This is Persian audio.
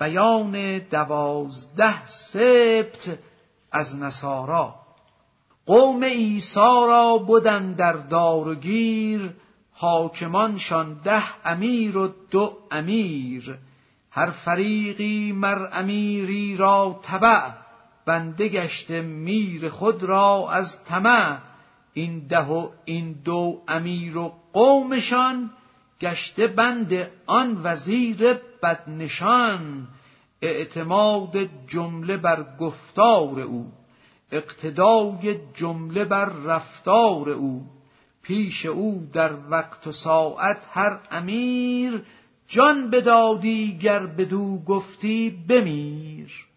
بیان دوازده سبت از نصارا. قوم عیسی را بودن در دار و گیر حاکمانشان ده امیر و دو امیر. هر فریقی مر امیری را تبع بنده گشته میر خود را از طمع. این ده و این دو امیر و قومشان گشته بند آن وزیر بدنشان اعتماد جمله بر گفتار او اقتدای جمله بر رفتار او. پیش او در وقت و ساعت هر امیر جان بدادی گر بدو گفتی بمیر.